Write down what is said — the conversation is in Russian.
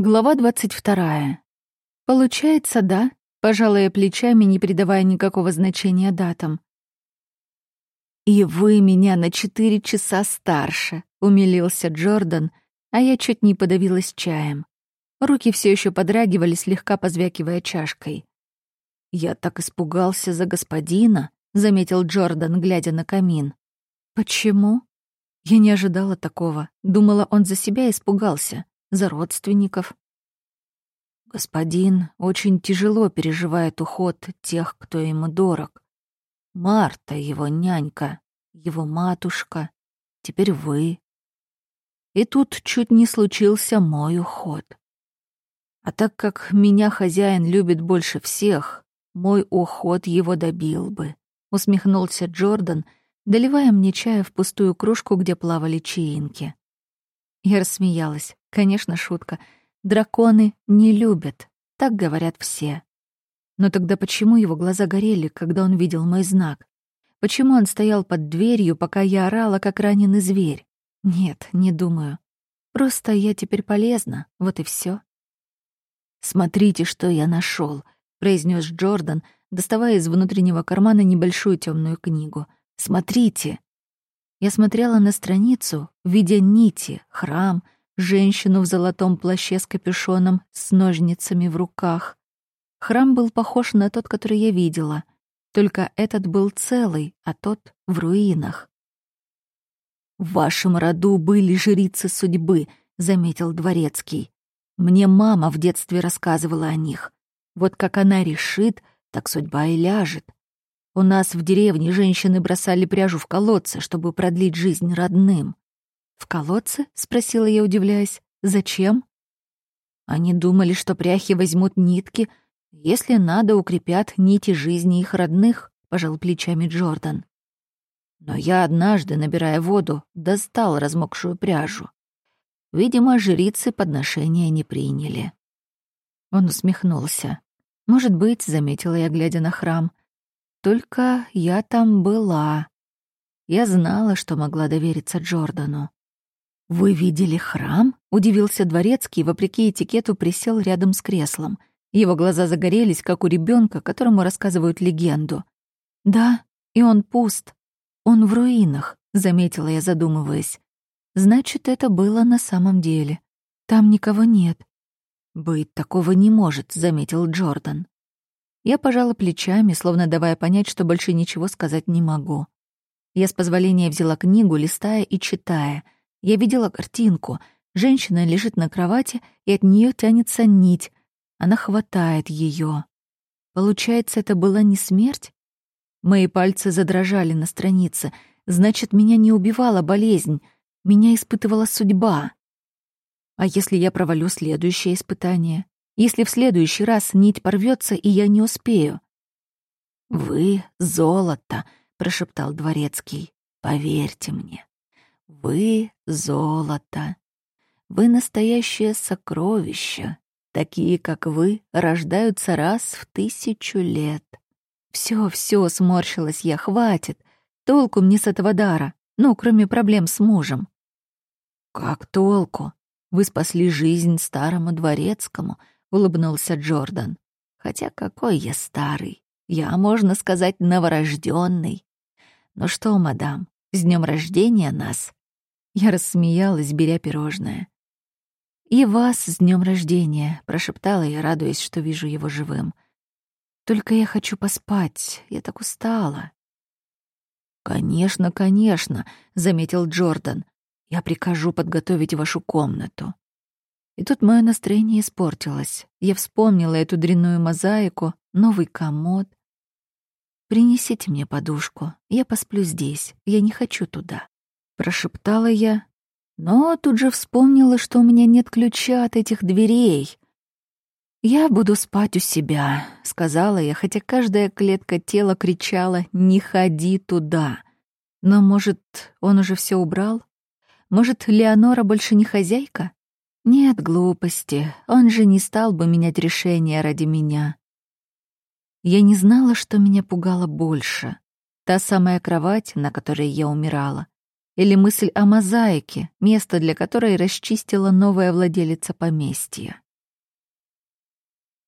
Глава 22. Получается, да, пожалуй, плечами, не придавая никакого значения датам. «И вы меня на четыре часа старше», — умилился Джордан, а я чуть не подавилась чаем. Руки все еще подрагивали, слегка позвякивая чашкой. «Я так испугался за господина», — заметил Джордан, глядя на камин. «Почему?» Я не ожидала такого. Думала, он за себя испугался за родственников. Господин очень тяжело переживает уход тех, кто ему дорог. Марта, его нянька, его матушка, теперь вы. И тут чуть не случился мой уход. А так как меня хозяин любит больше всех, мой уход его добил бы, усмехнулся Джордан, доливая мне чая в пустую кружку, где плавали чаинки. Я рассмеялась. Конечно, шутка. Драконы не любят. Так говорят все. Но тогда почему его глаза горели, когда он видел мой знак? Почему он стоял под дверью, пока я орала, как раненый зверь? Нет, не думаю. Просто я теперь полезна, вот и все. «Смотрите, что я нашел, произнес Джордан, доставая из внутреннего кармана небольшую темную книгу. «Смотрите!» Я смотрела на страницу, видя нити, храм, женщину в золотом плаще с капюшоном, с ножницами в руках. Храм был похож на тот, который я видела, только этот был целый, а тот — в руинах. «В вашем роду были жрицы судьбы», — заметил Дворецкий. «Мне мама в детстве рассказывала о них. Вот как она решит, так судьба и ляжет. У нас в деревне женщины бросали пряжу в колодце, чтобы продлить жизнь родным. «В колодце?» — спросила я, удивляясь. «Зачем?» Они думали, что пряхи возьмут нитки. Если надо, укрепят нити жизни их родных, — пожал плечами Джордан. Но я однажды, набирая воду, достал размокшую пряжу. Видимо, жрицы подношения не приняли. Он усмехнулся. «Может быть», — заметила я, глядя на храм, только я там была. Я знала, что могла довериться Джордану. «Вы видели храм?» — удивился дворецкий, вопреки этикету присел рядом с креслом. Его глаза загорелись, как у ребенка, которому рассказывают легенду. «Да, и он пуст. Он в руинах», — заметила я, задумываясь. «Значит, это было на самом деле. Там никого нет». «Быть такого не может», — заметил Джордан. Я пожала плечами, словно давая понять, что больше ничего сказать не могу. Я с позволения взяла книгу, листая и читая. Я видела картинку. Женщина лежит на кровати, и от нее тянется нить. Она хватает ее. Получается, это была не смерть? Мои пальцы задрожали на странице. Значит, меня не убивала болезнь. Меня испытывала судьба. А если я провалю следующее испытание? Если в следующий раз нить порвется, и я не успею. «Вы — золото», — прошептал дворецкий. «Поверьте мне, вы — золото. Вы — настоящее сокровище. Такие, как вы, рождаются раз в тысячу лет». Все, все, сморщилась я, хватит. Толку мне с этого дара, ну, кроме проблем с мужем. «Как толку? Вы спасли жизнь старому дворецкому», — улыбнулся Джордан. «Хотя какой я старый. Я, можно сказать, новорожденный. Ну что, мадам, с днем рождения нас!» Я рассмеялась, беря пирожное. «И вас с днем рождения!» — прошептала я, радуясь, что вижу его живым. «Только я хочу поспать, я так устала». «Конечно, конечно», — заметил Джордан. «Я прикажу подготовить вашу комнату». И тут мое настроение испортилось. Я вспомнила эту дрянную мозаику, новый комод. «Принесите мне подушку, я посплю здесь, я не хочу туда», — прошептала я, но тут же вспомнила, что у меня нет ключа от этих дверей. «Я буду спать у себя», — сказала я, хотя каждая клетка тела кричала «не ходи туда». Но, может, он уже все убрал? Может, Леонора больше не хозяйка? Нет глупости, он же не стал бы менять решение ради меня. Я не знала, что меня пугало больше. Та самая кровать, на которой я умирала, или мысль о мозаике, место для которой расчистила новая владелица поместья.